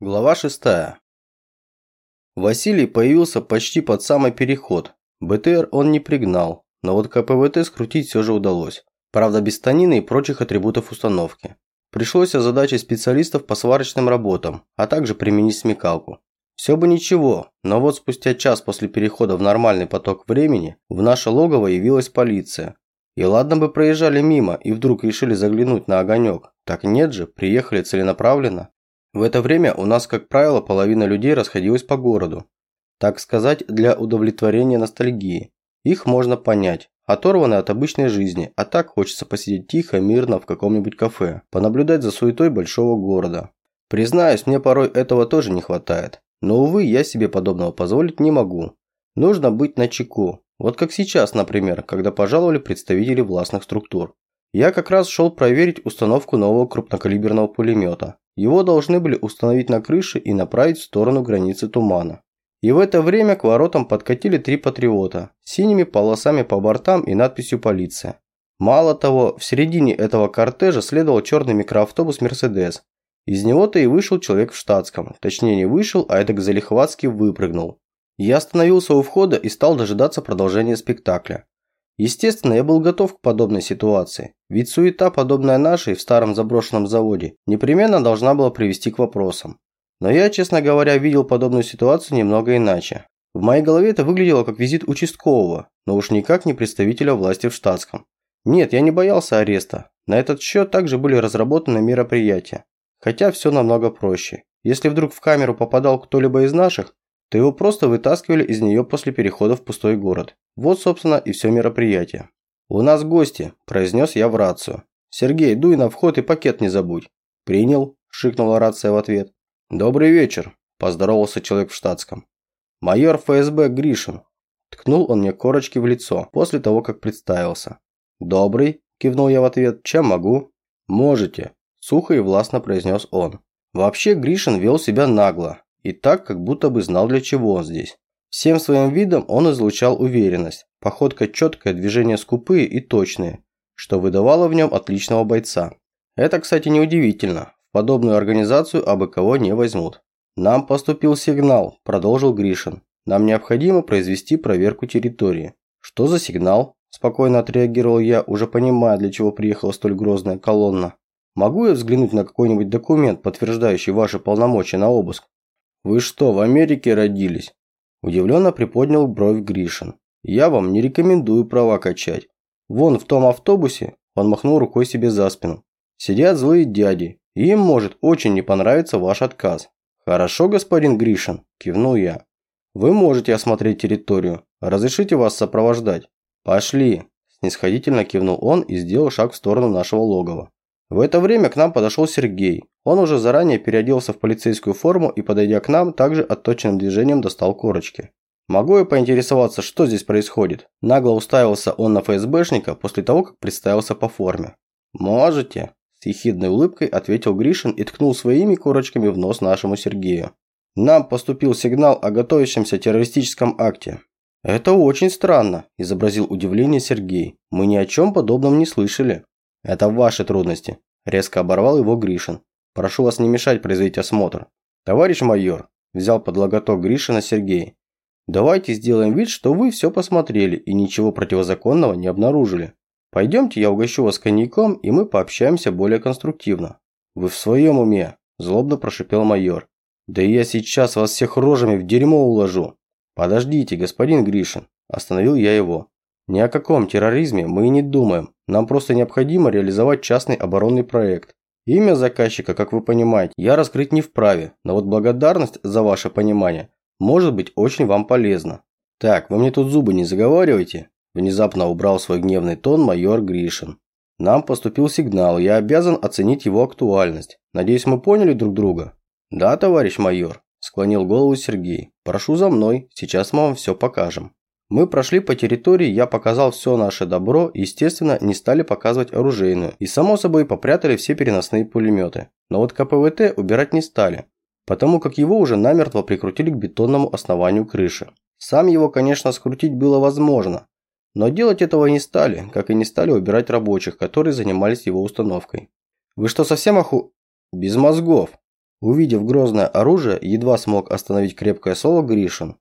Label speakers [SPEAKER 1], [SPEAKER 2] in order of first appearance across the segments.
[SPEAKER 1] Глава 6. Василий появился почти под самый переход. БТР он не пригнал, но вот КПВТ скрутить все же удалось. Правда, без станины и прочих атрибутов установки. Пришлось озадачить специалистов по сварочным работам, а также применить смекалку. Все бы ничего, но вот спустя час после перехода в нормальный поток времени в наше логово явилась полиция. И ладно бы проезжали мимо и вдруг решили заглянуть на огонек. Так нет же, приехали целенаправленно. В это время у нас, как правило, половина людей расходилась по городу. Так сказать, для удовлетворения ностальгии. Их можно понять. Оторваны от обычной жизни, а так хочется посидеть тихо, мирно в каком-нибудь кафе, понаблюдать за суетой большого города. Признаюсь, мне порой этого тоже не хватает. Но, увы, я себе подобного позволить не могу. Нужно быть начеку. Вот как сейчас, например, когда пожаловали представители властных структур. Я как раз шел проверить установку нового крупнокалиберного пулемета. Его должны были установить на крыше и направить в сторону границы тумана. И в это время к воротам подкатили три патриота с синими полосами по бортам и надписью «Полиция». Мало того, в середине этого кортежа следовал черный микроавтобус «Мерседес». Из него-то и вышел человек в штатском. Точнее не вышел, а это залихватски выпрыгнул. Я остановился у входа и стал дожидаться продолжения спектакля. Естественно, я был готов к подобной ситуации, ведь суета, подобная нашей в старом заброшенном заводе, непременно должна была привести к вопросам. Но я, честно говоря, видел подобную ситуацию немного иначе. В моей голове это выглядело как визит участкового, но уж никак не представителя власти в штатском. Нет, я не боялся ареста. На этот счет также были разработаны мероприятия. Хотя все намного проще. Если вдруг в камеру попадал кто-либо из наших, то его просто вытаскивали из нее после перехода в пустой город. Вот, собственно, и все мероприятие. «У нас гости», – произнес я в рацию. «Сергей, дуй на вход и пакет не забудь». «Принял», – шикнула рация в ответ. «Добрый вечер», – поздоровался человек в штатском. «Майор ФСБ Гришин». Ткнул он мне корочки в лицо, после того, как представился. «Добрый», – кивнул я в ответ, – «чем могу?» «Можете», – сухо и властно произнес он. Вообще Гришин вел себя нагло, и так, как будто бы знал, для чего он здесь. Всем своим видом он излучал уверенность, походка четкая, движения скупые и точные, что выдавало в нем отличного бойца. Это, кстати, неудивительно. В подобную организацию абы кого не возьмут. «Нам поступил сигнал», – продолжил Гришин. «Нам необходимо произвести проверку территории». «Что за сигнал?» – спокойно отреагировал я, уже понимая, для чего приехала столь грозная колонна. «Могу я взглянуть на какой-нибудь документ, подтверждающий ваши полномочия на обыск?» «Вы что, в Америке родились?» Удивленно приподнял бровь Гришин. «Я вам не рекомендую права качать. Вон в том автобусе, он махнул рукой себе за спину, сидят злые дяди, им может очень не понравиться ваш отказ». «Хорошо, господин Гришин», – кивнул я. «Вы можете осмотреть территорию. Разрешите вас сопровождать?» «Пошли», – снисходительно кивнул он и сделал шаг в сторону нашего логова. В это время к нам подошел Сергей. Он уже заранее переоделся в полицейскую форму и, подойдя к нам, также отточенным движением достал корочки. «Могу я поинтересоваться, что здесь происходит?» Нагло уставился он на ФСБшника после того, как представился по форме. «Можете», – с ехидной улыбкой ответил Гришин и ткнул своими корочками в нос нашему Сергею. «Нам поступил сигнал о готовящемся террористическом акте». «Это очень странно», – изобразил удивление Сергей. «Мы ни о чем подобном не слышали». «Это ваши трудности», – резко оборвал его Гришин. «Прошу вас не мешать производить осмотр». «Товарищ майор», – взял под логоток Гришина Сергей. «Давайте сделаем вид, что вы все посмотрели и ничего противозаконного не обнаружили. Пойдемте, я угощу вас коньяком, и мы пообщаемся более конструктивно». «Вы в своем уме?» – злобно прошипел майор. «Да я сейчас вас всех рожами в дерьмо уложу». «Подождите, господин Гришин», – остановил я его. Ни о каком терроризме мы и не думаем. Нам просто необходимо реализовать частный оборонный проект. Имя заказчика, как вы понимаете, я раскрыть не вправе, но вот благодарность за ваше понимание может быть очень вам полезна. Так, вы мне тут зубы не заговаривайте. Внезапно убрал свой гневный тон майор Гришин. Нам поступил сигнал, я обязан оценить его актуальность. Надеюсь, мы поняли друг друга? Да, товарищ майор, склонил голову Сергей. Прошу за мной, сейчас мы вам все покажем. Мы прошли по территории, я показал все наше добро, естественно, не стали показывать оружейную, и само собой попрятали все переносные пулеметы. Но вот КПВТ убирать не стали, потому как его уже намертво прикрутили к бетонному основанию крыши. Сам его, конечно, скрутить было возможно, но делать этого не стали, как и не стали убирать рабочих, которые занимались его установкой. «Вы что, совсем оху...» «Без мозгов», Увидев грозное оружие, едва смог остановить крепкое слово Гришин.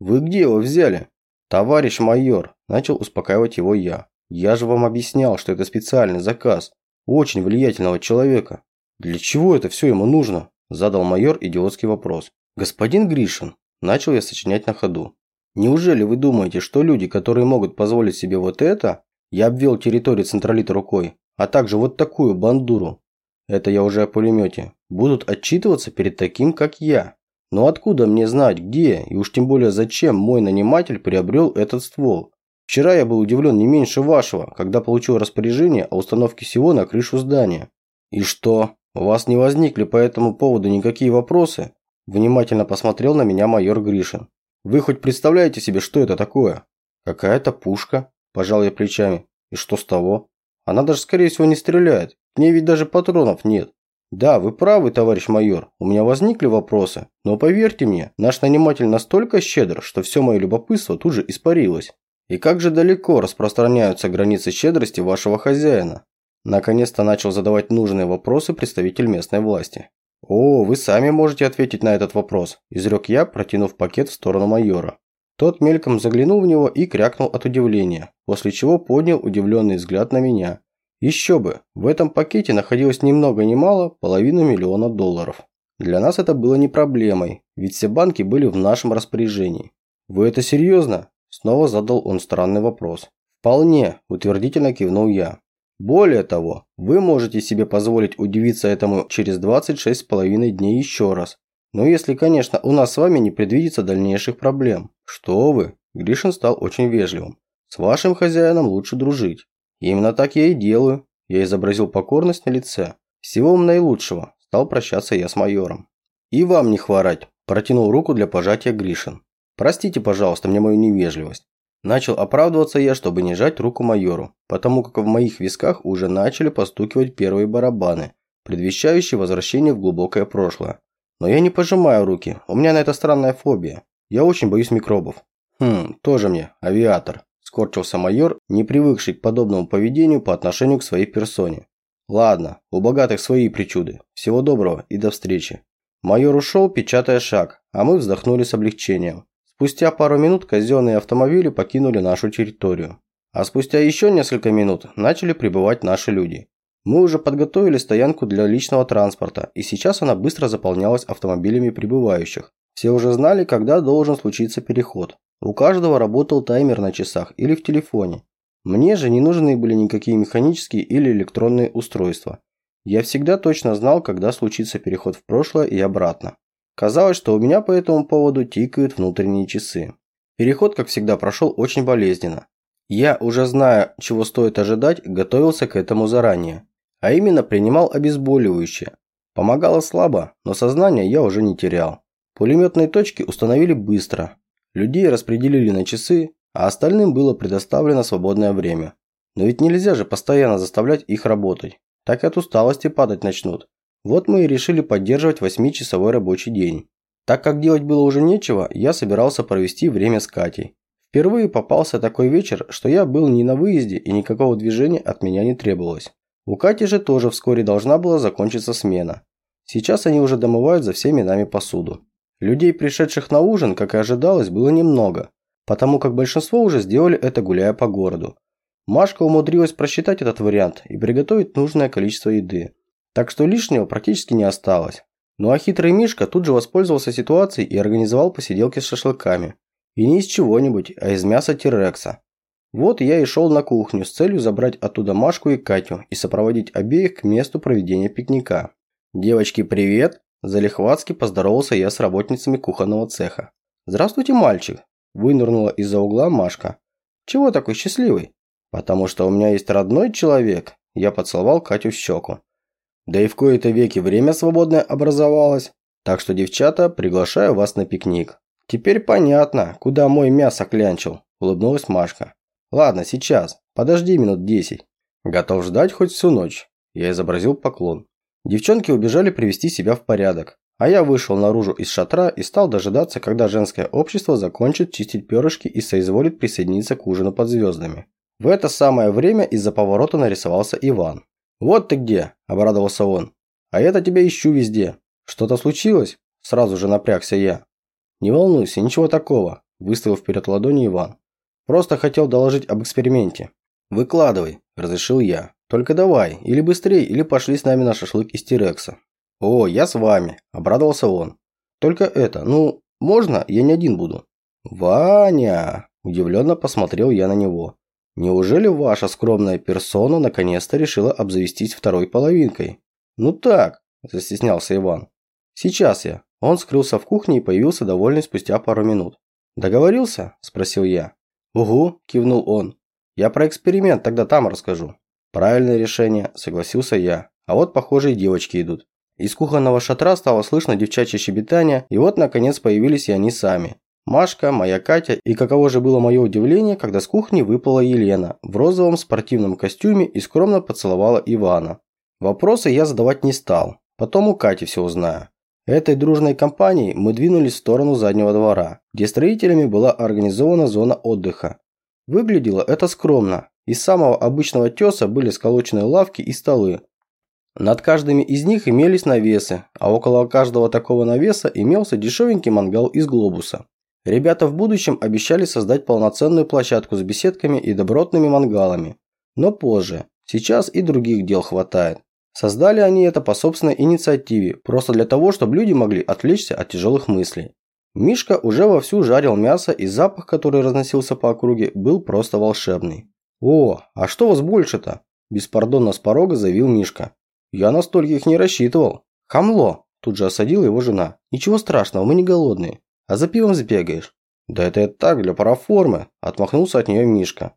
[SPEAKER 1] «Вы где его взяли?» «Товарищ майор», – начал успокаивать его я. «Я же вам объяснял, что это специальный заказ. Очень влиятельного человека». «Для чего это все ему нужно?» – задал майор идиотский вопрос. «Господин Гришин», – начал я сочинять на ходу. «Неужели вы думаете, что люди, которые могут позволить себе вот это, я обвел территорию централита рукой, а также вот такую бандуру, это я уже о пулемете, будут отчитываться перед таким, как я?» Но откуда мне знать, где и уж тем более зачем мой наниматель приобрел этот ствол? Вчера я был удивлен не меньше вашего, когда получил распоряжение о установке всего на крышу здания. И что, у вас не возникли по этому поводу никакие вопросы? Внимательно посмотрел на меня майор Гришин. Вы хоть представляете себе, что это такое? Какая-то пушка, пожал я плечами. И что с того? Она даже, скорее всего, не стреляет. К ней ведь даже патронов нет. Да, вы правы, товарищ майор, у меня возникли вопросы, но поверьте мне, наш наниматель настолько щедр, что все мое любопытство тут же испарилось. И как же далеко распространяются границы щедрости вашего хозяина? Наконец-то начал задавать нужные вопросы представитель местной власти. «О, вы сами можете ответить на этот вопрос», – изрек я, протянув пакет в сторону майора. Тот мельком заглянул в него и крякнул от удивления, после чего поднял удивленный взгляд на меня, еще бы, в этом пакете находилось ни много ни мало половину миллиона долларов. Для нас это было не проблемой, ведь все банки были в нашем распоряжении. «Вы это серьезно?» – снова задал он странный вопрос. «Вполне», – утвердительно кивнул я. «Более того, вы можете себе позволить удивиться этому через 26,5 дней еще раз. Но если, конечно, у нас с вами не предвидится дальнейших проблем». «Что вы?» – Гришин стал очень вежливым. «С вашим хозяином лучше дружить. «Именно так я и делаю». Я изобразил покорность на лице. «Всего вам наилучшего», – стал прощаться я с майором. «И вам не хворать», – протянул руку для пожатия Гришин. «Простите, пожалуйста, мне мою невежливость». Начал оправдываться я, чтобы не жать руку майору, потому как в моих висках уже начали постукивать первые барабаны, предвещающие возвращение в глубокое прошлое. Но я не пожимаю руки, у меня на это странная фобия. Я очень боюсь микробов. Хм, тоже мне, авиатор скорчился майор, не привыкший к подобному поведению по отношению к своей персоне. Ладно, у богатых свои причуды. Всего доброго и до встречи. Майор ушел, печатая шаг, а мы вздохнули с облегчением. Спустя пару минут казенные автомобили покинули нашу территорию. А спустя еще несколько минут начали прибывать наши люди. Мы уже подготовили стоянку для личного транспорта, и сейчас она быстро заполнялась автомобилями прибывающих. Все уже знали, когда должен случиться переход. У каждого работал таймер на часах или в телефоне. Мне же не нужны были никакие механические или электронные устройства. Я всегда точно знал, когда случится переход в прошлое и обратно. Казалось, что у меня по этому поводу тикают внутренние часы. Переход, как всегда, прошел очень болезненно. Я, уже зная, чего стоит ожидать, готовился к этому заранее. А именно принимал обезболивающее. Помогало слабо, но сознание я уже не терял. Пулеметные точки установили быстро, Людей распределили на часы, а остальным было предоставлено свободное время. Но ведь нельзя же постоянно заставлять их работать. Так и от усталости падать начнут. Вот мы и решили поддерживать 8-часовой рабочий день. Так как делать было уже нечего, я собирался провести время с Катей. Впервые попался такой вечер, что я был не на выезде и никакого движения от меня не требовалось. У Кати же тоже вскоре должна была закончиться смена. Сейчас они уже домывают за всеми нами посуду. Людей, пришедших на ужин, как и ожидалось, было немного, потому как большинство уже сделали это гуляя по городу. Машка умудрилась просчитать этот вариант и приготовить нужное количество еды. Так что лишнего практически не осталось. Ну а хитрый Мишка тут же воспользовался ситуацией и организовал посиделки с шашлыками. И не из чего-нибудь, а из мяса тирекса. Вот я и шел на кухню с целью забрать оттуда Машку и Катю и сопроводить обеих к месту проведения пикника. «Девочки, привет!» Залихватски поздоровался я с работницами кухонного цеха. «Здравствуйте, мальчик!» – вынырнула из-за угла Машка. «Чего такой счастливый?» «Потому что у меня есть родной человек», – я поцеловал Катю в щеку. «Да и в кои-то веки время свободное образовалось, так что, девчата, приглашаю вас на пикник». «Теперь понятно, куда мой мясо клянчил», – улыбнулась Машка. «Ладно, сейчас. Подожди минут десять». «Готов ждать хоть всю ночь», – я изобразил поклон. Девчонки убежали привести себя в порядок, а я вышел наружу из шатра и стал дожидаться, когда женское общество закончит чистить перышки и соизволит присоединиться к ужину под звездами. В это самое время из-за поворота нарисовался Иван. «Вот ты где!» – обрадовался он. «А я-то тебя ищу везде. Что-то случилось? Сразу же напрягся я. Не волнуйся, ничего такого, выставил вперед ладони Иван. Просто хотел доложить об эксперименте. Выкладывай, разрешил я. Только давай, или быстрее, или пошли с нами на шашлык из Тирекса. О, я с вами, обрадовался он. Только это, ну, можно, я не один буду. Ваня, удивленно посмотрел я на него. Неужели ваша скромная персона наконец-то решила обзавестись второй половинкой? Ну так, застеснялся Иван. Сейчас я. Он скрылся в кухне и появился довольный спустя пару минут. Договорился? спросил я. Угу, кивнул он. Я про эксперимент тогда там расскажу. Правильное решение, согласился я. А вот похожие девочки идут. Из кухонного шатра стало слышно девчачье щебетание, и вот наконец появились и они сами. Машка, моя Катя, и каково же было мое удивление, когда с кухни выпала Елена в розовом спортивном костюме и скромно поцеловала Ивана. Вопросы я задавать не стал, потом у Кати все узнаю. Этой дружной компанией мы двинулись в сторону заднего двора, где строителями была организована зона отдыха. Выглядело это скромно. Из самого обычного теса были сколочены лавки и столы. Над каждыми из них имелись навесы, а около каждого такого навеса имелся дешевенький мангал из глобуса. Ребята в будущем обещали создать полноценную площадку с беседками и добротными мангалами. Но позже. Сейчас и других дел хватает. Создали они это по собственной инициативе, просто для того, чтобы люди могли отвлечься от тяжелых мыслей. Мишка уже вовсю жарил мясо, и запах, который разносился по округе, был просто волшебный. «О, а что вас больше-то?» – беспардонно с порога заявил Мишка. «Я на стольких не рассчитывал». «Хамло!» – тут же осадила его жена. «Ничего страшного, мы не голодные. А за пивом сбегаешь? Да это так, для параформы, отмахнулся от нее Мишка.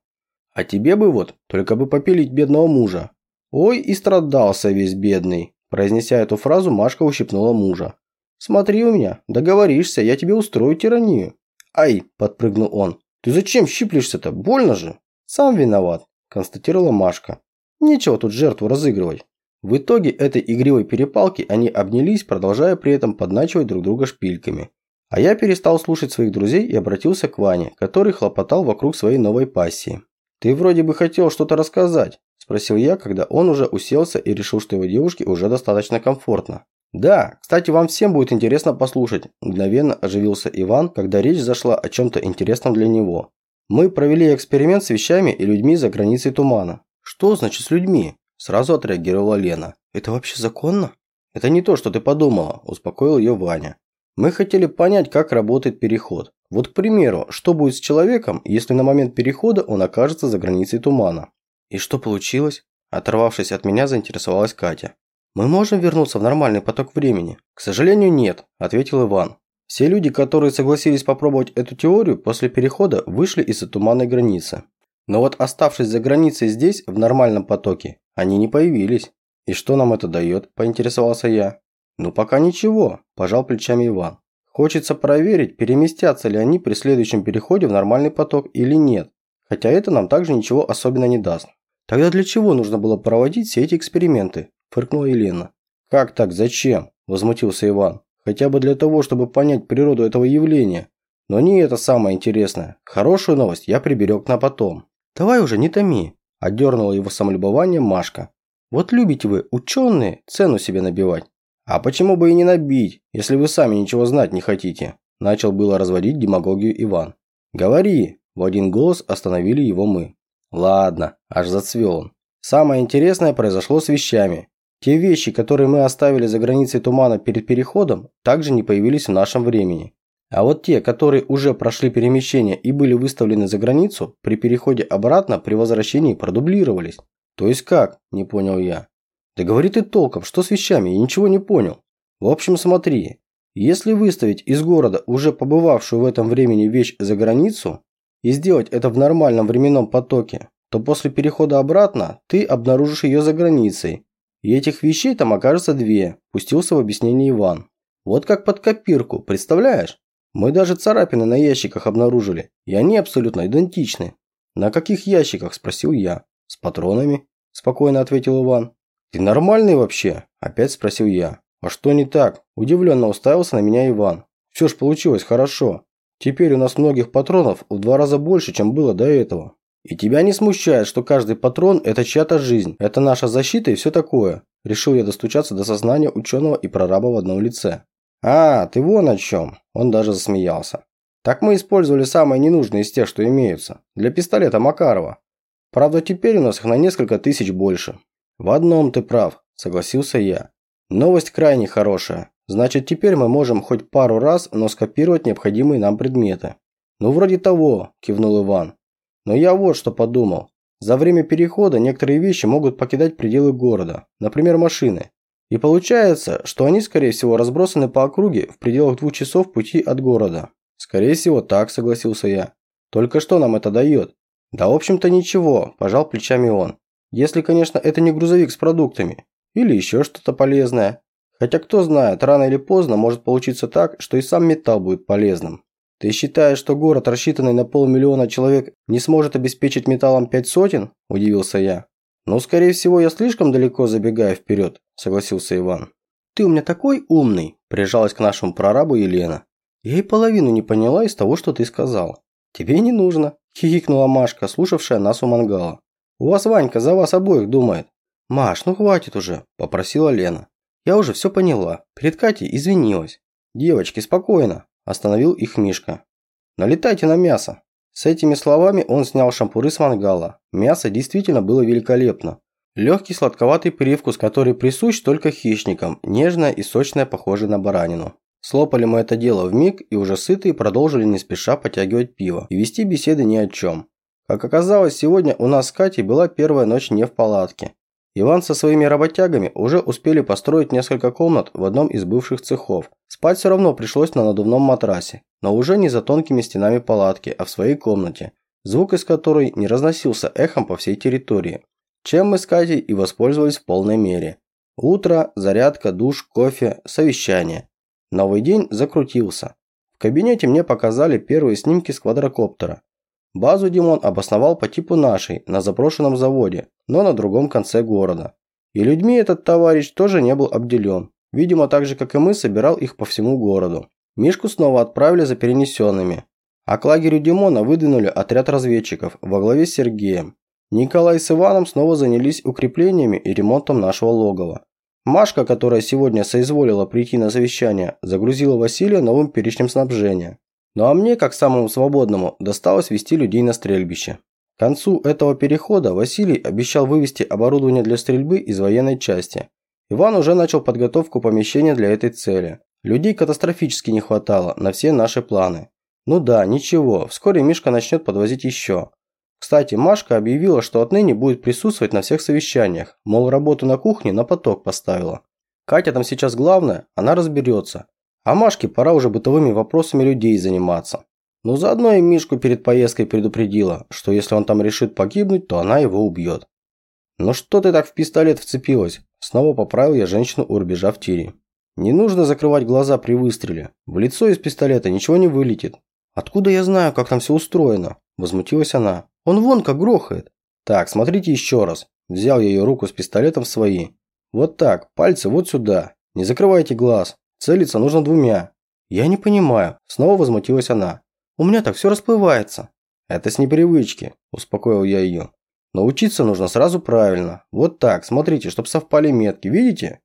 [SPEAKER 1] А тебе бы вот, только бы попилить бедного мужа. Ой, и страдался весь бедный. Произнеся эту фразу, Машка ущипнула мужа. Смотри у меня, договоришься, я тебе устрою тиранию. Ай, подпрыгнул он. Ты зачем щиплешься-то? Больно же. Сам виноват, констатировала Машка. Нечего тут жертву разыгрывать. В итоге этой игривой перепалки они обнялись, продолжая при этом подначивать друг друга шпильками. А я перестал слушать своих друзей и обратился к Ване, который хлопотал вокруг своей новой пассии. «Ты вроде бы хотел что-то рассказать», – спросил я, когда он уже уселся и решил, что его девушке уже достаточно комфортно. «Да, кстати, вам всем будет интересно послушать», – мгновенно оживился Иван, когда речь зашла о чем-то интересном для него. «Мы провели эксперимент с вещами и людьми за границей тумана». «Что значит с людьми?» – сразу отреагировала Лена. «Это вообще законно?» «Это не то, что ты подумала», – успокоил ее Ваня. Мы хотели понять, как работает переход. Вот, к примеру, что будет с человеком, если на момент перехода он окажется за границей тумана. И что получилось? Оторвавшись от меня, заинтересовалась Катя. Мы можем вернуться в нормальный поток времени? К сожалению, нет, ответил Иван. Все люди, которые согласились попробовать эту теорию, после перехода вышли из-за туманной границы. Но вот оставшись за границей здесь, в нормальном потоке, они не появились. И что нам это дает, поинтересовался я. «Ну пока ничего», – пожал плечами Иван. «Хочется проверить, переместятся ли они при следующем переходе в нормальный поток или нет. Хотя это нам также ничего особенно не даст». «Тогда для чего нужно было проводить все эти эксперименты?» – фыркнула Елена. «Как так, зачем?» – возмутился Иван. «Хотя бы для того, чтобы понять природу этого явления. Но не это самое интересное. Хорошую новость я приберег на потом». «Давай уже, не томи», – отдернула его самолюбование Машка. «Вот любите вы, ученые, цену себе набивать. «А почему бы и не набить, если вы сами ничего знать не хотите?» Начал было разводить демагогию Иван. «Говори!» – в один голос остановили его мы. «Ладно», – аж зацвел он. «Самое интересное произошло с вещами. Те вещи, которые мы оставили за границей тумана перед переходом, также не появились в нашем времени. А вот те, которые уже прошли перемещение и были выставлены за границу, при переходе обратно при возвращении продублировались. То есть как? Не понял я. Да говори ты толком, что с вещами, я ничего не понял. В общем, смотри. Если выставить из города уже побывавшую в этом времени вещь за границу и сделать это в нормальном временном потоке, то после перехода обратно ты обнаружишь ее за границей. И этих вещей там окажется две, пустился в объяснение Иван. Вот как под копирку, представляешь? Мы даже царапины на ящиках обнаружили, и они абсолютно идентичны. На каких ящиках, спросил я. С патронами, спокойно ответил Иван. «Ты нормальный вообще?» – опять спросил я. «А что не так?» – удивленно уставился на меня Иван. «Все ж получилось хорошо. Теперь у нас многих патронов в два раза больше, чем было до этого. И тебя не смущает, что каждый патрон – это чья-то жизнь, это наша защита и все такое?» Решил я достучаться до сознания ученого и прораба в одном лице. «А, ты вон о чем!» Он даже засмеялся. «Так мы использовали самые ненужные из тех, что имеются. Для пистолета Макарова. Правда, теперь у нас их на несколько тысяч больше». «В одном ты прав», – согласился я. «Новость крайне хорошая. Значит, теперь мы можем хоть пару раз, но скопировать необходимые нам предметы». «Ну, вроде того», – кивнул Иван. «Но я вот что подумал. За время перехода некоторые вещи могут покидать пределы города, например, машины. И получается, что они, скорее всего, разбросаны по округе в пределах двух часов пути от города. Скорее всего, так, согласился я. Только что нам это дает? Да, в общем-то, ничего, пожал плечами он. Если, конечно, это не грузовик с продуктами. Или еще что-то полезное. Хотя кто знает, рано или поздно может получиться так, что и сам металл будет полезным. Ты считаешь, что город, рассчитанный на полмиллиона человек, не сможет обеспечить металлом пять сотен? Удивился я. Ну, скорее всего, я слишком далеко забегаю вперед, согласился Иван. Ты у меня такой умный, прижалась к нашему прорабу Елена. Я и половину не поняла из того, что ты сказал. Тебе не нужно, хихикнула Машка, слушавшая нас у мангала. У вас Ванька за вас обоих думает. Маш, ну хватит уже, попросила Лена. Я уже все поняла. Перед Катей извинилась. Девочки, спокойно. Остановил их Мишка. «Налетайте на мясо!» С этими словами он снял шампуры с мангала. Мясо действительно было великолепно. Легкий сладковатый привкус, который присущ только хищникам, нежное и сочное, похожее на баранину. Слопали мы это дело в миг и уже сытые продолжили не спеша потягивать пиво и вести беседы ни о чем. Как оказалось, сегодня у нас с Катей была первая ночь не в палатке. Иван со своими работягами уже успели построить несколько комнат в одном из бывших цехов. Спать все равно пришлось на надувном матрасе, но уже не за тонкими стенами палатки, а в своей комнате, звук из которой не разносился эхом по всей территории. Чем мы с Катей и воспользовались в полной мере. Утро, зарядка, душ, кофе, совещание. Новый день закрутился. В кабинете мне показали первые снимки с квадрокоптера. Базу Димон обосновал по типу нашей, на заброшенном заводе, но на другом конце города. И людьми этот товарищ тоже не был обделен. Видимо, так же, как и мы, собирал их по всему городу. Мишку снова отправили за перенесенными. А к лагерю Димона выдвинули отряд разведчиков во главе с Сергеем. Николай с Иваном снова занялись укреплениями и ремонтом нашего логова. Машка, которая сегодня соизволила прийти на совещание, загрузила Василия новым перечнем снабжения. Ну а мне, как самому свободному, досталось вести людей на стрельбище. К концу этого перехода Василий обещал вывести оборудование для стрельбы из военной части. Иван уже начал подготовку помещения для этой цели. Людей катастрофически не хватало на все наши планы. Ну да, ничего, вскоре Мишка начнет подвозить еще. Кстати, Машка объявила, что отныне будет присутствовать на всех совещаниях, мол, работу на кухне на поток поставила. Катя там сейчас главное, она разберется. А Машке пора уже бытовыми вопросами людей заниматься. Но заодно и Мишку перед поездкой предупредила, что если он там решит погибнуть, то она его убьет. «Ну что ты так в пистолет вцепилась?» Снова поправил я женщину у рубежа в тире. «Не нужно закрывать глаза при выстреле. В лицо из пистолета ничего не вылетит». «Откуда я знаю, как там все устроено?» Возмутилась она. «Он вон как грохает». «Так, смотрите еще раз». Взял я ее руку с пистолетом в свои. «Вот так, пальцы вот сюда. Не закрывайте глаз. Целиться нужно двумя. Я не понимаю. Снова возмутилась она. У меня так все расплывается. Это с непривычки, успокоил я ее. Но учиться нужно сразу правильно. Вот так, смотрите, чтобы совпали метки, видите?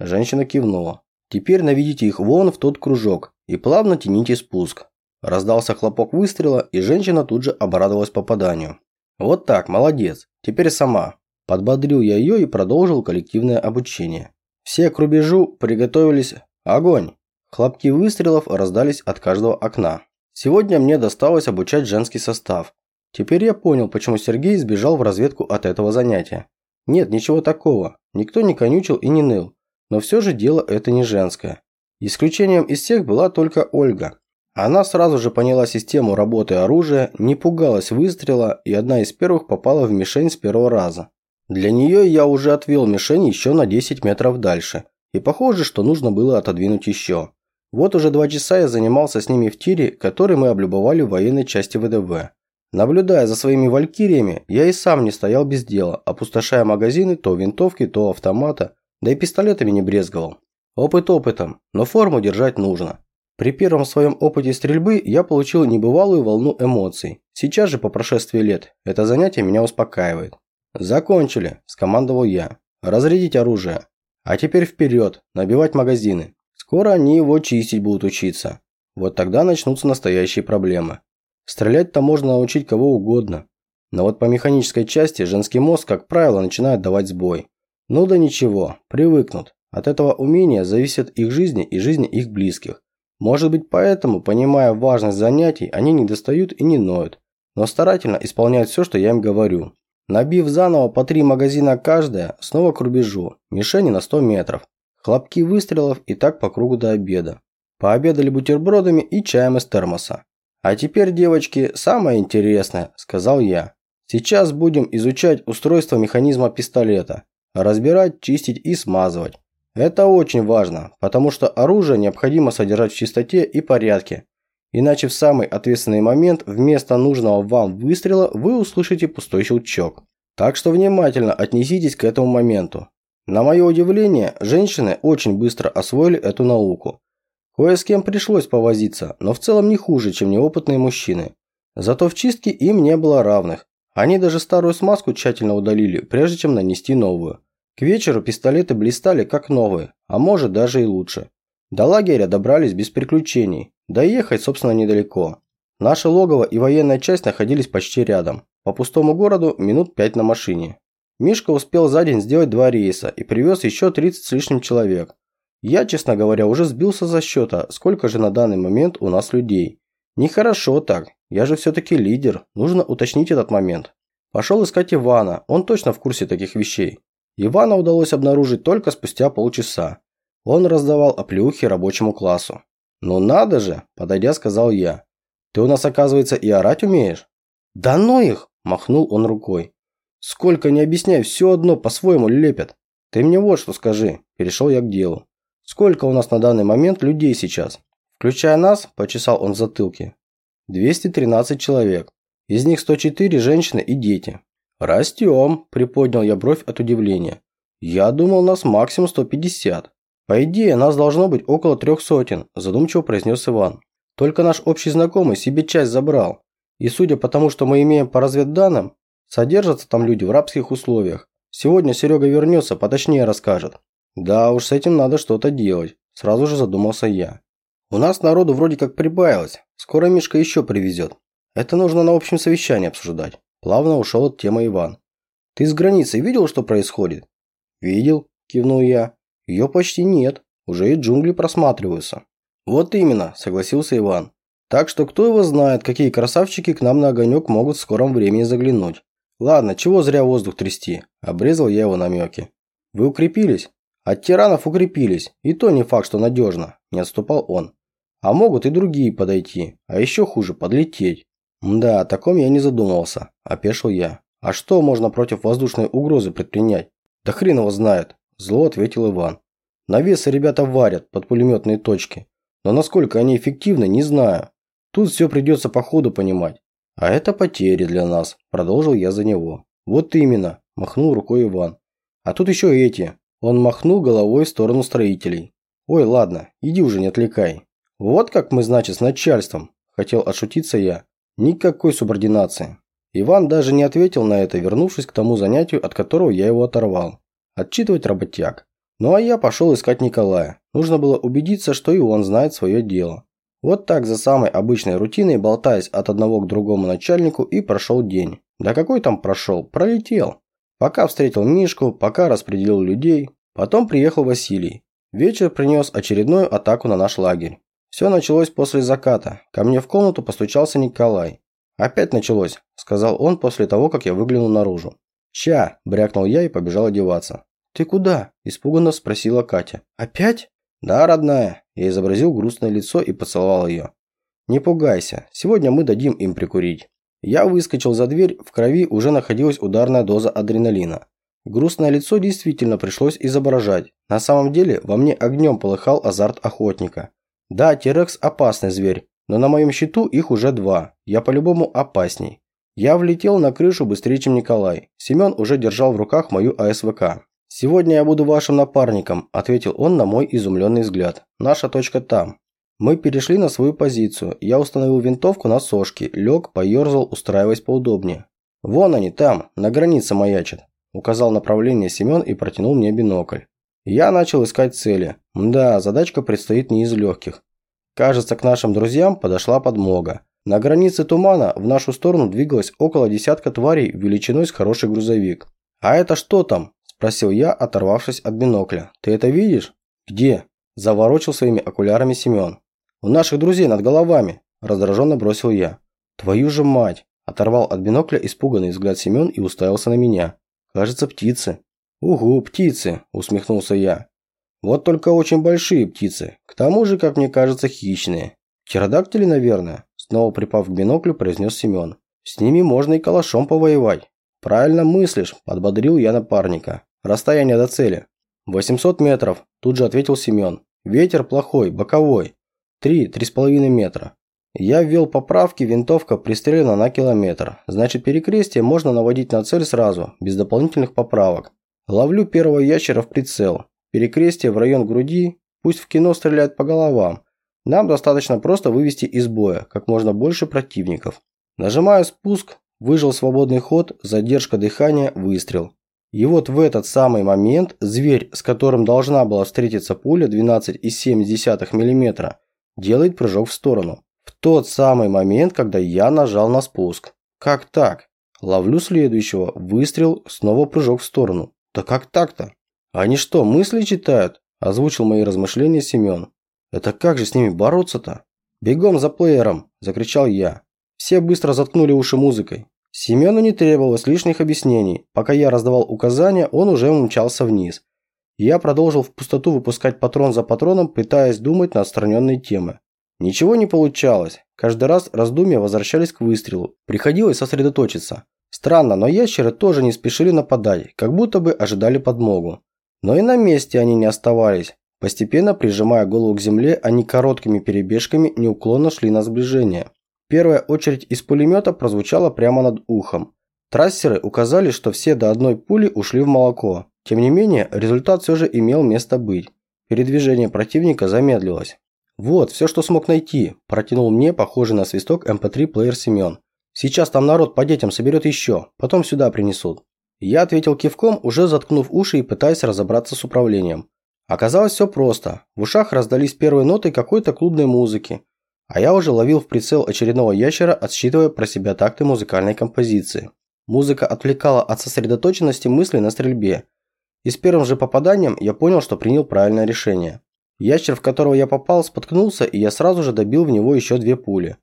[SPEAKER 1] Женщина кивнула. Теперь наведите их вон в тот кружок и плавно тяните спуск. Раздался хлопок выстрела, и женщина тут же обрадовалась попаданию. Вот так, молодец. Теперь сама. Подбодрил я ее и продолжил коллективное обучение. Все к рубежу приготовились Огонь! Хлопки выстрелов раздались от каждого окна. Сегодня мне досталось обучать женский состав. Теперь я понял, почему Сергей сбежал в разведку от этого занятия. Нет, ничего такого. Никто не конючил и не ныл. Но все же дело это не женское. Исключением из всех была только Ольга. Она сразу же поняла систему работы оружия, не пугалась выстрела и одна из первых попала в мишень с первого раза. Для нее я уже отвел мишень еще на 10 метров дальше – и похоже, что нужно было отодвинуть еще. Вот уже два часа я занимался с ними в тире, который мы облюбовали в военной части ВДВ. Наблюдая за своими валькириями, я и сам не стоял без дела, опустошая магазины то винтовки, то автомата, да и пистолетами не брезговал. Опыт опытом, но форму держать нужно. При первом своем опыте стрельбы я получил небывалую волну эмоций. Сейчас же, по прошествии лет, это занятие меня успокаивает. «Закончили», – скомандовал я. «Разрядить оружие». А теперь вперед, набивать магазины. Скоро они его чистить будут учиться. Вот тогда начнутся настоящие проблемы. Стрелять-то можно научить кого угодно. Но вот по механической части женский мозг, как правило, начинает давать сбой. Ну да ничего, привыкнут. От этого умения зависят их жизни и жизни их близких. Может быть поэтому, понимая важность занятий, они не достают и не ноют, но старательно исполняют все, что я им говорю. Набив заново по три магазина каждая, снова к рубежу, мишени на 100 метров. Хлопки выстрелов и так по кругу до обеда. Пообедали бутербродами и чаем из термоса. «А теперь, девочки, самое интересное», – сказал я. «Сейчас будем изучать устройство механизма пистолета. Разбирать, чистить и смазывать. Это очень важно, потому что оружие необходимо содержать в чистоте и порядке. Иначе в самый ответственный момент вместо нужного вам выстрела вы услышите пустой щелчок. Так что внимательно отнеситесь к этому моменту. На мое удивление, женщины очень быстро освоили эту науку. Кое с кем пришлось повозиться, но в целом не хуже, чем неопытные мужчины. Зато в чистке им не было равных. Они даже старую смазку тщательно удалили, прежде чем нанести новую. К вечеру пистолеты блистали как новые, а может даже и лучше. До лагеря добрались без приключений, да и ехать, собственно, недалеко. Наше логово и военная часть находились почти рядом. По пустому городу минут пять на машине. Мишка успел за день сделать два рейса и привез еще 30 с лишним человек. Я, честно говоря, уже сбился за счета, сколько же на данный момент у нас людей. Нехорошо так, я же все-таки лидер, нужно уточнить этот момент. Пошел искать Ивана, он точно в курсе таких вещей. Ивана удалось обнаружить только спустя полчаса. Он раздавал оплеухи рабочему классу. «Ну надо же!» – подойдя, сказал я. «Ты у нас, оказывается, и орать умеешь?» «Да ну их!» – махнул он рукой. «Сколько не объясняй, все одно по-своему лепят. Ты мне вот что скажи», – перешел я к делу. «Сколько у нас на данный момент людей сейчас?» «Включая нас», – почесал он в затылке. «213 человек. Из них 104 женщины и дети. «Растем», – приподнял я бровь от удивления. «Я думал, нас максимум 150. По идее, нас должно быть около трех сотен», – задумчиво произнес Иван. «Только наш общий знакомый себе часть забрал. И судя по тому, что мы имеем по разведданным, содержатся там люди в рабских условиях. Сегодня Серега вернется, поточнее расскажет». «Да уж, с этим надо что-то делать», – сразу же задумался я. «У нас народу вроде как прибавилось. Скоро Мишка еще привезет. Это нужно на общем совещании обсуждать». Плавно ушел от темы Иван. «Ты с границы видел, что происходит?» «Видел», – кивнул я. «Ее почти нет. Уже и джунгли просматриваются». «Вот именно», – согласился Иван. «Так что кто его знает, какие красавчики к нам на огонек могут в скором времени заглянуть. Ладно, чего зря воздух трясти?» – обрезал я его намеки. «Вы укрепились?» «От тиранов укрепились. И то не факт, что надежно», – не отступал он. «А могут и другие подойти. А еще хуже – подлететь. «Да, о таком я не задумывался», – опешил я. «А что можно против воздушной угрозы предпринять?» «Да хрен его знает», – зло ответил Иван. «Навесы ребята варят под пулеметные точки, но насколько они эффективны, не знаю. Тут все придется по ходу понимать. А это потери для нас», – продолжил я за него. «Вот именно», – махнул рукой Иван. «А тут еще эти». Он махнул головой в сторону строителей. «Ой, ладно, иди уже не отвлекай». «Вот как мы, значит, с начальством», – хотел отшутиться я. Никакой субординации. Иван даже не ответил на это, вернувшись к тому занятию, от которого я его оторвал. Отчитывать работяг. Ну а я пошел искать Николая. Нужно было убедиться, что и он знает свое дело. Вот так за самой обычной рутиной, болтаясь от одного к другому начальнику, и прошел день. Да какой там прошел? Пролетел. Пока встретил Мишку, пока распределил людей. Потом приехал Василий. Вечер принес очередную атаку на наш лагерь. Все началось после заката. Ко мне в комнату постучался Николай. «Опять началось», – сказал он после того, как я выглянул наружу. «Ща!» – брякнул я и побежал одеваться. «Ты куда?» – испуганно спросила Катя. «Опять?» «Да, родная». Я изобразил грустное лицо и поцеловал ее. «Не пугайся. Сегодня мы дадим им прикурить». Я выскочил за дверь, в крови уже находилась ударная доза адреналина. Грустное лицо действительно пришлось изображать. На самом деле во мне огнем полыхал азарт охотника. Да, Терекс опасный зверь, но на моем счету их уже два. Я по-любому опасней. Я влетел на крышу быстрее, чем Николай. Семен уже держал в руках мою АСВК. «Сегодня я буду вашим напарником», – ответил он на мой изумленный взгляд. «Наша точка там». Мы перешли на свою позицию. Я установил винтовку на сошке, лег, поерзал, устраиваясь поудобнее. «Вон они, там, на границе маячат», – указал направление Семен и протянул мне бинокль. Я начал искать цели. Да, задачка предстоит не из легких. Кажется, к нашим друзьям подошла подмога. На границе тумана в нашу сторону двигалось около десятка тварей величиной с хороший грузовик. «А это что там?» – спросил я, оторвавшись от бинокля. «Ты это видишь?» «Где?» – заворочил своими окулярами Семен. «У наших друзей над головами», – раздраженно бросил я. «Твою же мать!» – оторвал от бинокля испуганный взгляд Семен и уставился на меня. «Кажется, птицы». «Угу, птицы», – усмехнулся я. Вот только очень большие птицы. К тому же, как мне кажется, хищные. Птеродактили, наверное, снова припав к биноклю, произнес Семен. С ними можно и калашом повоевать. Правильно мыслишь, подбодрил я напарника. Расстояние до цели. 800 метров, тут же ответил Семен. Ветер плохой, боковой. 3-3,5 метра. Я ввел поправки, винтовка пристрелена на километр. Значит, перекрестие можно наводить на цель сразу, без дополнительных поправок. Ловлю первого ящера в прицел. Перекрестие в район груди, пусть в кино стреляют по головам. Нам достаточно просто вывести из боя как можно больше противников. Нажимаю спуск, выжил свободный ход, задержка дыхания, выстрел. И вот в этот самый момент зверь, с которым должна была встретиться пуля 12,7 мм, делает прыжок в сторону. В тот самый момент, когда я нажал на спуск. Как так? Ловлю следующего, выстрел, снова прыжок в сторону. Да как так-то? «Они что, мысли читают?» – озвучил мои размышления Семен. «Это как же с ними бороться-то?» «Бегом за плеером!» – закричал я. Все быстро заткнули уши музыкой. Семену не требовалось лишних объяснений. Пока я раздавал указания, он уже умчался вниз. Я продолжил в пустоту выпускать патрон за патроном, пытаясь думать на отстраненные темы. Ничего не получалось. Каждый раз раздумья возвращались к выстрелу. Приходилось сосредоточиться. Странно, но ящеры тоже не спешили нападать, как будто бы ожидали подмогу. Но и на месте они не оставались. Постепенно прижимая голову к земле, они короткими перебежками неуклонно шли на сближение. Первая очередь из пулемета прозвучала прямо над ухом. Трассеры указали, что все до одной пули ушли в молоко. Тем не менее, результат все же имел место быть. Передвижение противника замедлилось. «Вот, все, что смог найти», – протянул мне похожий на свисток MP3 эм плеер Семен. «Сейчас там народ по детям соберет еще, потом сюда принесут». Я ответил кивком, уже заткнув уши и пытаясь разобраться с управлением. Оказалось все просто. В ушах раздались первые ноты какой-то клубной музыки, а я уже ловил в прицел очередного ящера, отсчитывая про себя такты музыкальной композиции. Музыка отвлекала от сосредоточенности мысли на стрельбе. И с первым же попаданием я понял, что принял правильное решение. Ящер, в которого я попал, споткнулся, и я сразу же добил в него еще две пули.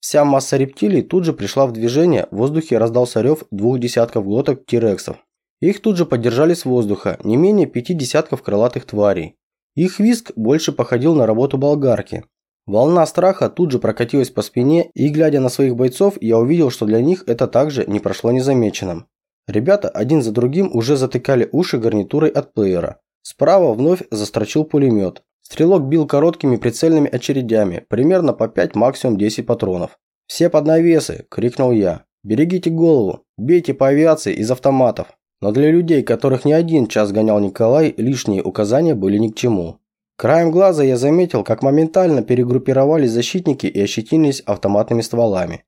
[SPEAKER 1] Вся масса рептилий тут же пришла в движение, в воздухе раздался рев двух десятков глоток тирексов. Их тут же поддержали с воздуха не менее пяти десятков крылатых тварей. Их визг больше походил на работу болгарки. Волна страха тут же прокатилась по спине, и глядя на своих бойцов, я увидел, что для них это также не прошло незамеченным. Ребята один за другим уже затыкали уши гарнитурой от плеера. Справа вновь застрочил пулемет. Стрелок бил короткими прицельными очередями, примерно по 5, максимум 10 патронов. «Все под навесы!» – крикнул я. «Берегите голову! Бейте по авиации из автоматов!» Но для людей, которых не один час гонял Николай, лишние указания были ни к чему. Краем глаза я заметил, как моментально перегруппировались защитники и ощетинились автоматными стволами.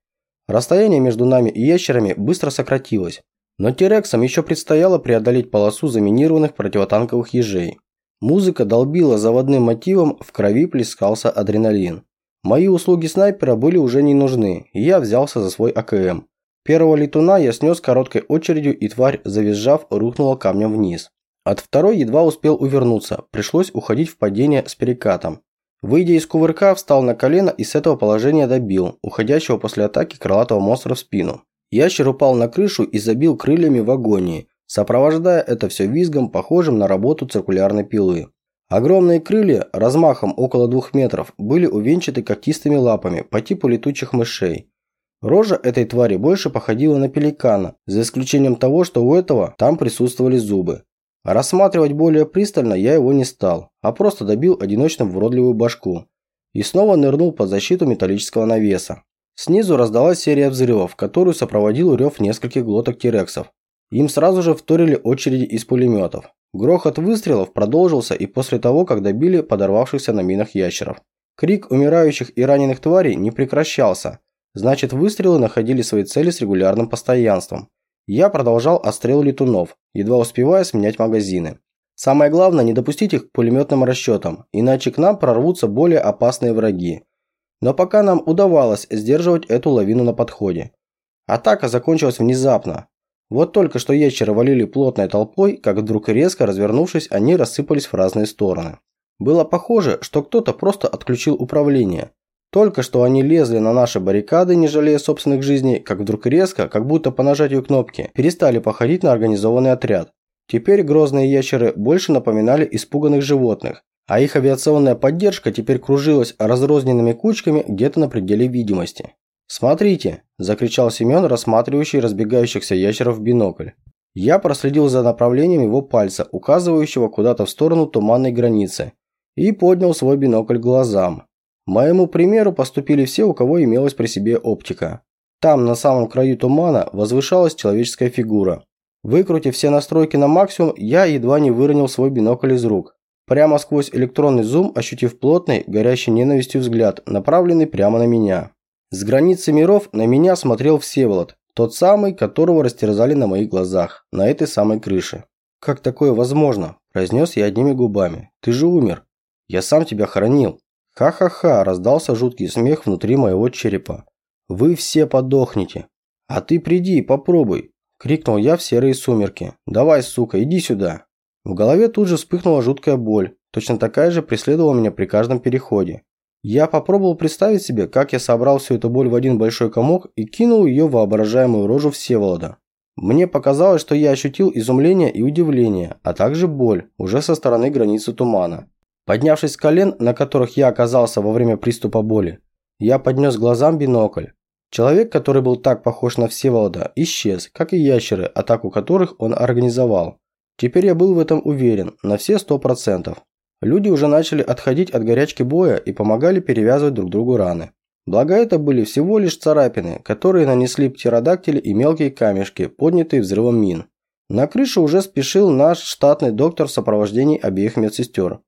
[SPEAKER 1] Расстояние между нами и ящерами быстро сократилось, но Терексам еще предстояло преодолеть полосу заминированных противотанковых ежей. Музыка долбила заводным мотивом, в крови плескался адреналин. Мои услуги снайпера были уже не нужны, и я взялся за свой АКМ. Первого летуна я снес короткой очередью, и тварь, завизжав, рухнула камнем вниз. От второй едва успел увернуться, пришлось уходить в падение с перекатом. Выйдя из кувырка, встал на колено и с этого положения добил, уходящего после атаки крылатого монстра в спину. Ящер упал на крышу и забил крыльями в агонии, сопровождая это все визгом, похожим на работу циркулярной пилы. Огромные крылья, размахом около двух метров, были увенчаты когтистыми лапами по типу летучих мышей. Рожа этой твари больше походила на пеликана, за исключением того, что у этого там присутствовали зубы. Рассматривать более пристально я его не стал, а просто добил одиночным в уродливую башку. И снова нырнул под защиту металлического навеса. Снизу раздалась серия взрывов, которую сопроводил рев нескольких глоток тирексов. Им сразу же вторили очереди из пулеметов. Грохот выстрелов продолжился и после того, как добили подорвавшихся на минах ящеров. Крик умирающих и раненых тварей не прекращался. Значит, выстрелы находили свои цели с регулярным постоянством. Я продолжал отстрел летунов, едва успевая сменять магазины. Самое главное, не допустить их к пулеметным расчетам, иначе к нам прорвутся более опасные враги. Но пока нам удавалось сдерживать эту лавину на подходе. Атака закончилась внезапно. Вот только что ящеры валили плотной толпой, как вдруг резко развернувшись, они рассыпались в разные стороны. Было похоже, что кто-то просто отключил управление. Только что они лезли на наши баррикады, не жалея собственных жизней, как вдруг резко, как будто по нажатию кнопки, перестали походить на организованный отряд. Теперь грозные ящеры больше напоминали испуганных животных, а их авиационная поддержка теперь кружилась разрозненными кучками где-то на пределе видимости. «Смотрите!» – закричал Семен, рассматривающий разбегающихся ящеров в бинокль. Я проследил за направлением его пальца, указывающего куда-то в сторону туманной границы, и поднял свой бинокль глазам. Моему примеру поступили все, у кого имелась при себе оптика. Там, на самом краю тумана, возвышалась человеческая фигура. Выкрутив все настройки на максимум, я едва не выронил свой бинокль из рук. Прямо сквозь электронный зум, ощутив плотный, горящий ненавистью взгляд, направленный прямо на меня. С границы миров на меня смотрел Всеволод, тот самый, которого растерзали на моих глазах, на этой самой крыше. «Как такое возможно?» – произнес я одними губами. «Ты же умер. Я сам тебя хоронил». Ха-ха-ха, раздался жуткий смех внутри моего черепа. Вы все подохнете. А ты приди попробуй, крикнул я в серые сумерки. Давай, сука, иди сюда. В голове тут же вспыхнула жуткая боль. Точно такая же преследовала меня при каждом переходе. Я попробовал представить себе, как я собрал всю эту боль в один большой комок и кинул ее в воображаемую рожу Всеволода. Мне показалось, что я ощутил изумление и удивление, а также боль, уже со стороны границы тумана. Поднявшись с колен, на которых я оказался во время приступа боли, я поднес глазам бинокль. Человек, который был так похож на Всеволода, исчез, как и ящеры, атаку которых он организовал. Теперь я был в этом уверен, на все сто процентов. Люди уже начали отходить от горячки боя и помогали перевязывать друг другу раны. Благо это были всего лишь царапины, которые нанесли птеродактили и мелкие камешки, поднятые взрывом мин. На крышу уже спешил наш штатный доктор в сопровождении обеих медсестер.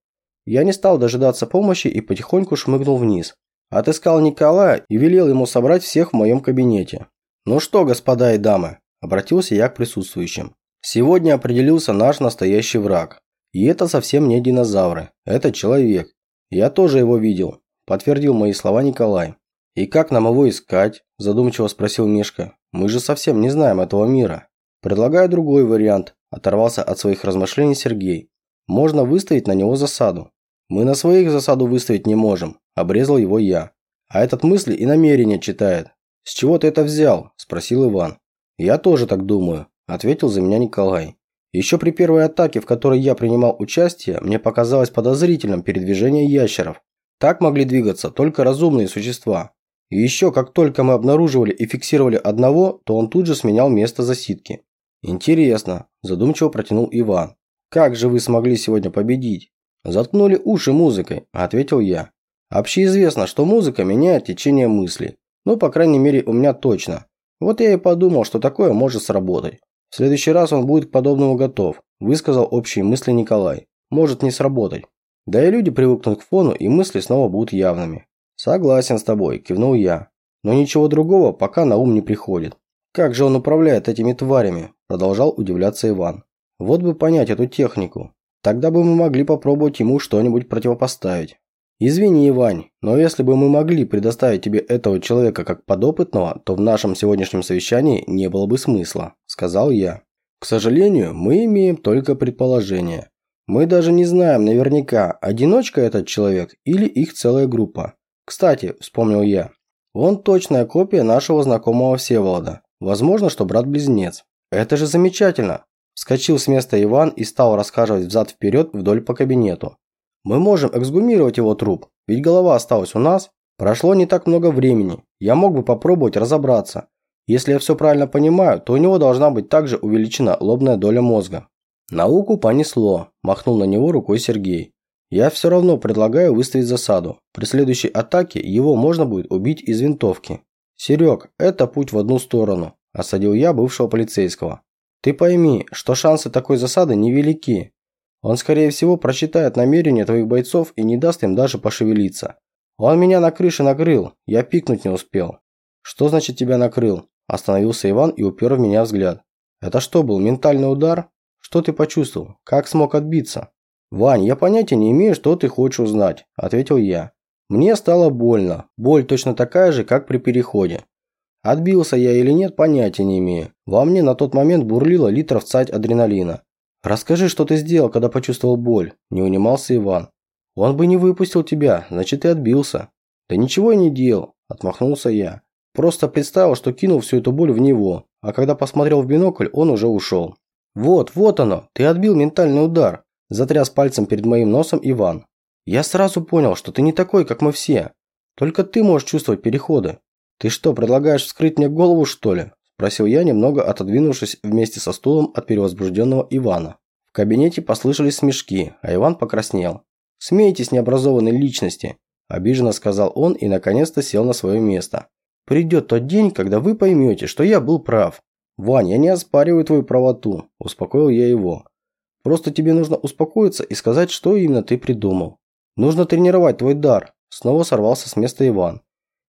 [SPEAKER 1] Я не стал дожидаться помощи и потихоньку шмыгнул вниз. Отыскал Николая и велел ему собрать всех в моем кабинете. «Ну что, господа и дамы?» – обратился я к присутствующим. «Сегодня определился наш настоящий враг. И это совсем не динозавры. Это человек. Я тоже его видел», – подтвердил мои слова Николай. «И как нам его искать?» – задумчиво спросил Мишка. «Мы же совсем не знаем этого мира». «Предлагаю другой вариант», – оторвался от своих размышлений Сергей. «Можно выставить на него засаду. «Мы на своих засаду выставить не можем», – обрезал его я. «А этот мысли и намерения читает». «С чего ты это взял?» – спросил Иван. «Я тоже так думаю», – ответил за меня Николай. Еще при первой атаке, в которой я принимал участие, мне показалось подозрительным передвижение ящеров. Так могли двигаться только разумные существа. И еще, как только мы обнаруживали и фиксировали одного, то он тут же сменял место засидки. «Интересно», – задумчиво протянул Иван. «Как же вы смогли сегодня победить?» «Заткнули уши музыкой», – ответил я. «Общеизвестно, что музыка меняет течение мыслей. Ну, по крайней мере, у меня точно. Вот я и подумал, что такое может сработать. В следующий раз он будет к подобному готов», – высказал общие мысли Николай. «Может не сработать. Да и люди привыкнут к фону, и мысли снова будут явными». «Согласен с тобой», – кивнул я. «Но ничего другого пока на ум не приходит». «Как же он управляет этими тварями?» – продолжал удивляться Иван. «Вот бы понять эту технику. Тогда бы мы могли попробовать ему что-нибудь противопоставить. Извини, Ивань, но если бы мы могли предоставить тебе этого человека как подопытного, то в нашем сегодняшнем совещании не было бы смысла, сказал я. К сожалению, мы имеем только предположение. Мы даже не знаем наверняка, одиночка этот человек или их целая группа. Кстати, вспомнил я, он точная копия нашего знакомого Всеволода. Возможно, что брат-близнец. Это же замечательно. Вскочил с места Иван и стал расхаживать взад-вперед вдоль по кабинету. «Мы можем эксгумировать его труп, ведь голова осталась у нас. Прошло не так много времени. Я мог бы попробовать разобраться. Если я все правильно понимаю, то у него должна быть также увеличена лобная доля мозга». «Науку понесло», – махнул на него рукой Сергей. «Я все равно предлагаю выставить засаду. При следующей атаке его можно будет убить из винтовки». «Серег, это путь в одну сторону», – осадил я бывшего полицейского. Ты пойми, что шансы такой засады невелики. Он, скорее всего, прочитает намерения твоих бойцов и не даст им даже пошевелиться. Он меня на крыше накрыл, я пикнуть не успел. Что значит тебя накрыл? Остановился Иван и упер в меня взгляд. Это что был, ментальный удар? Что ты почувствовал? Как смог отбиться? Вань, я понятия не имею, что ты хочешь узнать, ответил я. Мне стало больно. Боль точно такая же, как при переходе. Отбился я или нет, понятия не имею. Во мне на тот момент бурлило литров цать адреналина. «Расскажи, что ты сделал, когда почувствовал боль?» – не унимался Иван. «Он бы не выпустил тебя, значит, ты отбился». «Да ничего я не делал», – отмахнулся я. Просто представил, что кинул всю эту боль в него, а когда посмотрел в бинокль, он уже ушел. «Вот, вот оно, ты отбил ментальный удар», – затряс пальцем перед моим носом Иван. «Я сразу понял, что ты не такой, как мы все. Только ты можешь чувствовать переходы. «Ты что, предлагаешь вскрыть мне голову, что ли?» – спросил я, немного отодвинувшись вместе со стулом от перевозбужденного Ивана. В кабинете послышались смешки, а Иван покраснел. «Смейтесь, необразованной личности!» – обиженно сказал он и наконец-то сел на свое место. «Придет тот день, когда вы поймете, что я был прав. Вань, я не оспариваю твою правоту», – успокоил я его. «Просто тебе нужно успокоиться и сказать, что именно ты придумал. Нужно тренировать твой дар», – снова сорвался с места Иван.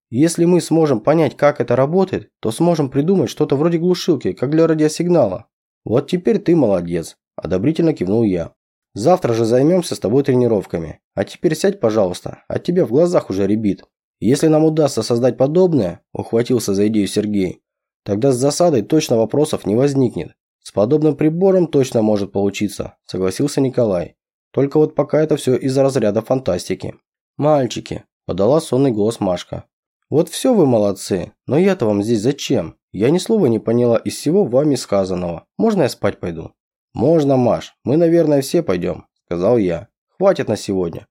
[SPEAKER 1] Если мы сможем понять, как это работает, то сможем придумать что-то вроде глушилки, как для радиосигнала. Вот теперь ты молодец, одобрительно кивнул я. Завтра же займемся с тобой тренировками. А теперь сядь, пожалуйста, от тебя в глазах уже рябит. Если нам удастся создать подобное, ухватился за идею Сергей, тогда с засадой точно вопросов не возникнет. С подобным прибором точно может получиться, согласился Николай. Только вот пока это все из разряда фантастики. Мальчики, подала сонный голос Машка. Вот все вы молодцы, но я-то вам здесь зачем? Я ни слова не поняла из всего вами сказанного. Можно я спать пойду? Можно, Маш. Мы, наверное, все пойдем, сказал я. Хватит на сегодня.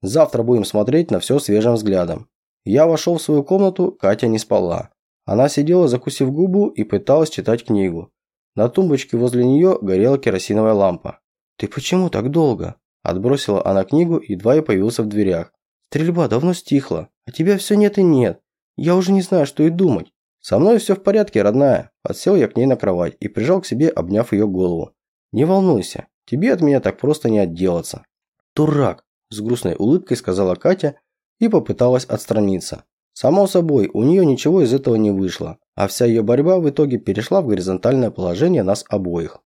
[SPEAKER 1] Завтра будем смотреть на все свежим взглядом. Я вошел в свою комнату, Катя не спала. Она сидела, закусив губу и пыталась читать книгу. На тумбочке возле нее горела керосиновая лампа. «Ты почему так долго?» Отбросила она книгу, едва я появился в дверях. Стрельба давно стихла, а тебя все нет и нет. Я уже не знаю, что и думать. Со мной все в порядке, родная. Подсел я к ней на кровать и прижал к себе, обняв ее голову. Не волнуйся, тебе от меня так просто не отделаться. Дурак, с грустной улыбкой сказала Катя и попыталась отстраниться. Само собой, у нее ничего из этого не вышло, а вся ее борьба в итоге перешла в горизонтальное положение нас обоих.